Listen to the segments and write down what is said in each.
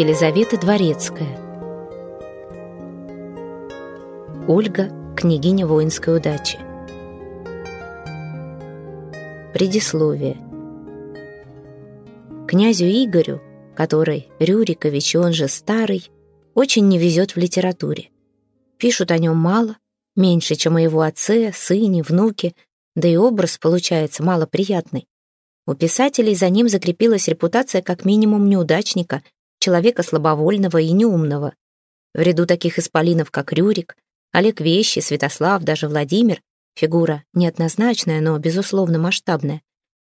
Елизавета Дворецкая. Ольга, княгиня воинской удачи. Предисловие. Князю Игорю, который Рюрикович, он же Старый, очень не везет в литературе. Пишут о нем мало, меньше, чем о его отце, сыне, внуке, да и образ получается малоприятный. У писателей за ним закрепилась репутация как минимум неудачника, человека слабовольного и неумного. В ряду таких исполинов, как Рюрик, Олег Вещи, Святослав, даже Владимир, фигура неоднозначная, но, безусловно, масштабная.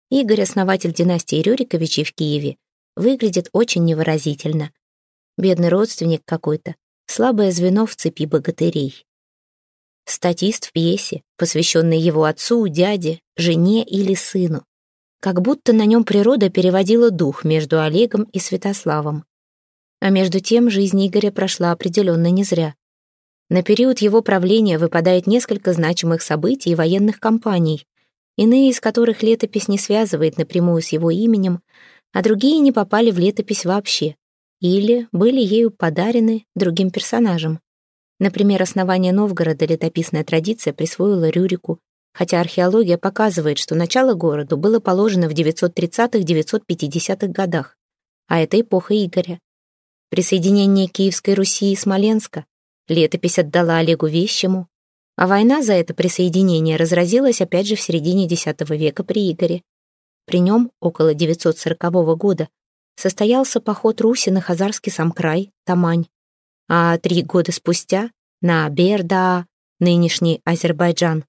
Игорь, основатель династии Рюриковичей в Киеве, выглядит очень невыразительно. Бедный родственник какой-то, слабое звено в цепи богатырей. Статист в пьесе, посвященной его отцу, дяде, жене или сыну. Как будто на нем природа переводила дух между Олегом и Святославом. А между тем жизнь Игоря прошла определенно не зря. На период его правления выпадает несколько значимых событий и военных кампаний, иные из которых летопись не связывает напрямую с его именем, а другие не попали в летопись вообще или были ею подарены другим персонажам. Например, основание Новгорода летописная традиция присвоила Рюрику, хотя археология показывает, что начало городу было положено в 930-950-х годах, а это эпоха Игоря. Присоединение Киевской Руси и Смоленска летопись отдала Олегу Вещему, а война за это присоединение разразилась опять же в середине X века при Игоре. При нем, около 940 года, состоялся поход Руси на Хазарский самкрай, Тамань, а три года спустя на Берда, нынешний Азербайджан.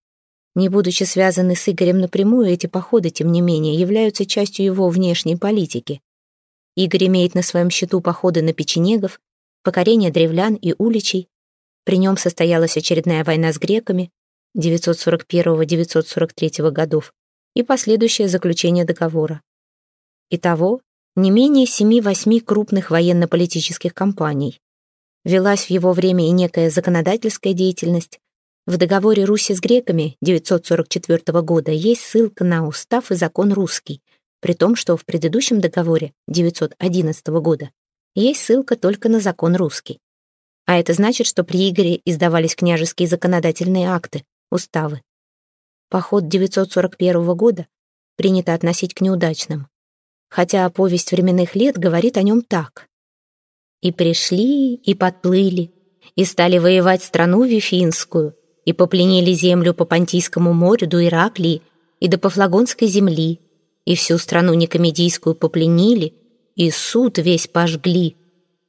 Не будучи связаны с Игорем напрямую, эти походы, тем не менее, являются частью его внешней политики. Игорь имеет на своем счету походы на печенегов, покорение древлян и уличей. При нем состоялась очередная война с греками 941-943 годов и последующее заключение договора. Итого, не менее семи-восьми крупных военно-политических кампаний. Велась в его время и некая законодательская деятельность. В договоре Руси с греками 944 года есть ссылка на устав и закон русский, при том, что в предыдущем договоре 911 года есть ссылка только на закон русский. А это значит, что при Игоре издавались княжеские законодательные акты, уставы. Поход 941 года принято относить к неудачным, хотя повесть временных лет говорит о нем так. «И пришли, и подплыли, и стали воевать страну Вифинскую, и попленили землю по Понтийскому морю до Ираклии и до Пафлагонской земли, и всю страну Никомедийскую попленили, и суд весь пожгли.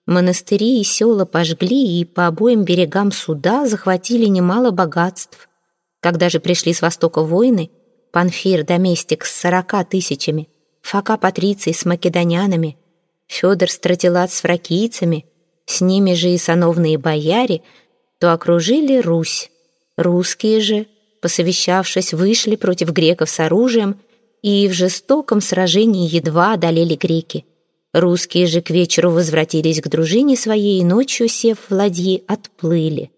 Монастыри и села пожгли, и по обоим берегам суда захватили немало богатств. Когда же пришли с востока воины, Панфир доместик с сорока тысячами, Фака Патриций с македонянами, Федор Стратилат с фракийцами, с ними же и сановные бояре, то окружили Русь. Русские же, посовещавшись, вышли против греков с оружием и в жестоком сражении едва одолели греки. Русские же к вечеру возвратились к дружине своей и ночью, сев в ладьи, отплыли.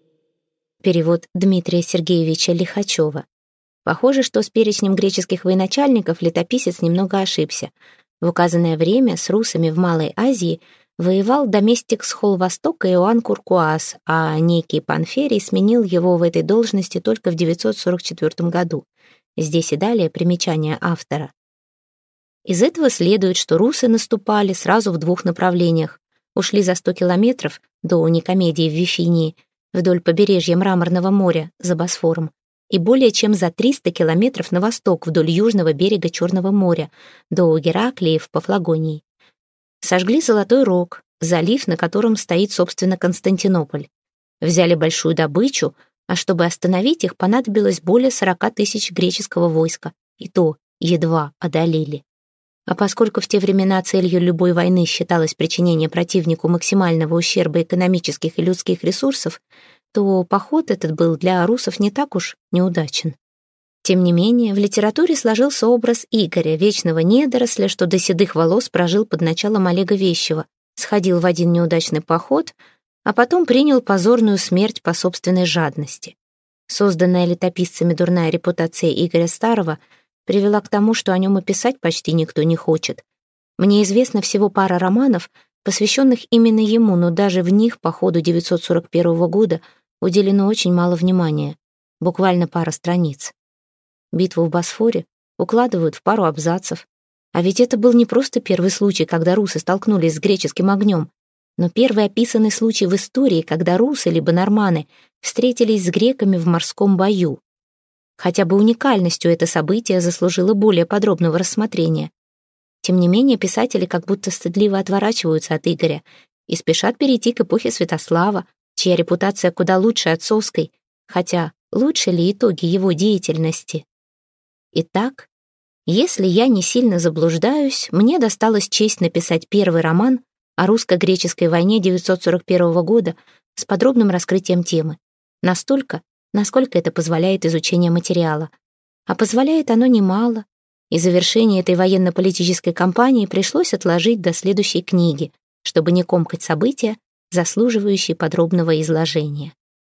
Перевод Дмитрия Сергеевича Лихачева. Похоже, что с перечнем греческих военачальников летописец немного ошибся. В указанное время с русами в Малой Азии воевал доместик с Холл-Востока Иоанн Куркуас, а некий Панферий сменил его в этой должности только в 944 году. Здесь и далее примечание автора. Из этого следует, что русы наступали сразу в двух направлениях. Ушли за 100 километров до Никомедии в Вифинии, вдоль побережья Мраморного моря за Босфором, и более чем за 300 километров на восток вдоль южного берега Черного моря, до Гераклии в Пафлагонии. Сожгли Золотой Рог, залив, на котором стоит, собственно, Константинополь. Взяли большую добычу, а чтобы остановить их, понадобилось более 40 тысяч греческого войска, и то едва одолели. А поскольку в те времена целью любой войны считалось причинение противнику максимального ущерба экономических и людских ресурсов, то поход этот был для русов не так уж неудачен. Тем не менее, в литературе сложился образ Игоря, вечного недоросля, что до седых волос прожил под началом Олега Вещева, сходил в один неудачный поход — а потом принял позорную смерть по собственной жадности. Созданная летописцами дурная репутация Игоря Старого привела к тому, что о нем и писать почти никто не хочет. Мне известно всего пара романов, посвященных именно ему, но даже в них по ходу 941 года уделено очень мало внимания, буквально пара страниц. Битву в Босфоре укладывают в пару абзацев, а ведь это был не просто первый случай, когда русы столкнулись с греческим огнем, но первый описанный случай в истории, когда русы либо норманы встретились с греками в морском бою. Хотя бы уникальностью это событие заслужило более подробного рассмотрения. Тем не менее, писатели как будто стыдливо отворачиваются от Игоря и спешат перейти к эпохе Святослава, чья репутация куда лучше отцовской, хотя лучше ли итоги его деятельности? Итак, если я не сильно заблуждаюсь, мне досталась честь написать первый роман о русско-греческой войне 941 года с подробным раскрытием темы. Настолько, насколько это позволяет изучение материала. А позволяет оно немало, и завершение этой военно-политической кампании пришлось отложить до следующей книги, чтобы не комкать события, заслуживающие подробного изложения.